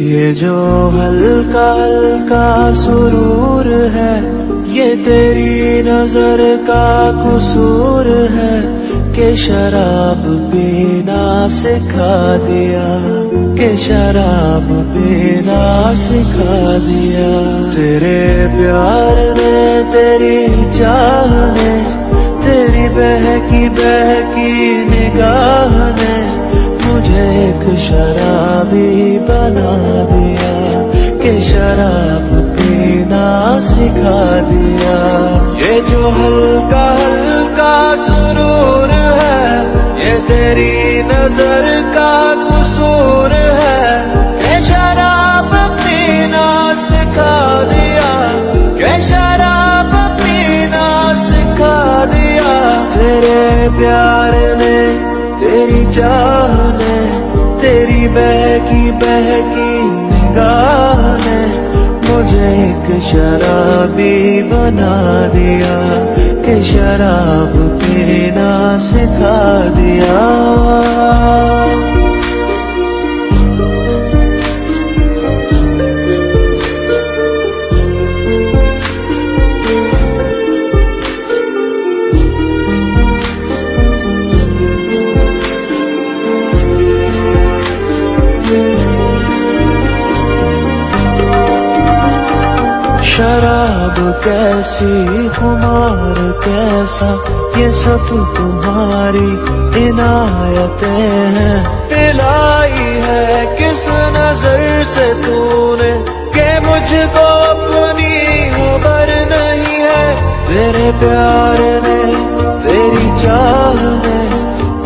جو ہلکا ہلکا سرور ہے، یہ تیری نظر کا قصور ہے کہ شراب پینا سکھا دیا، کہ شراب پینا سکھا دیا۔ تیرے پیار نے، تیری چاہ نے، تیری بہکی بہکی نگاہ نے مجھے ایک شرابی بنا دیا، کہ شراب پینا سکھا دیا۔ یہ جو ہلکا ہلکا سرور ہے، یہ تیری نظر کا قصور ہے۔ کہ شراب پینا سکھا دیا، کہ شراب پینا سکھا دیا۔ تیرے پیار نے تیری چاہ بہکی بہکی نگاہ نے مجھے ایک شرابی بنا دیا کہ شراب پینا سکھا دیا۔ شراب کیسی، خمار کیسا، یہ سب تمہاری عنایتیں ہیں۔ پلائی ہے، کس نظر سے تو نے کہ مجھ کو اپنی خبر نہیں ہے۔ تیرے پیار نے، تیری چاہ نے،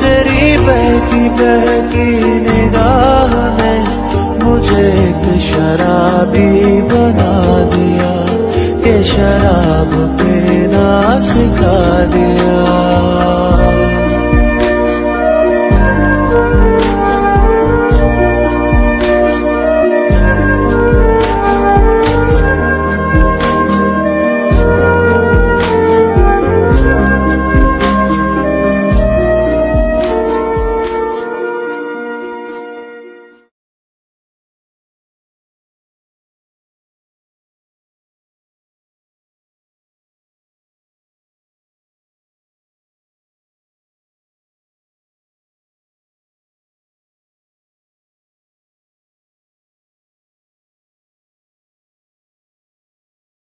تیری بہتی بہتی نگاہ نے، مجھے ایک شرابی بنا۔ شراب پینا سکھا دیا۔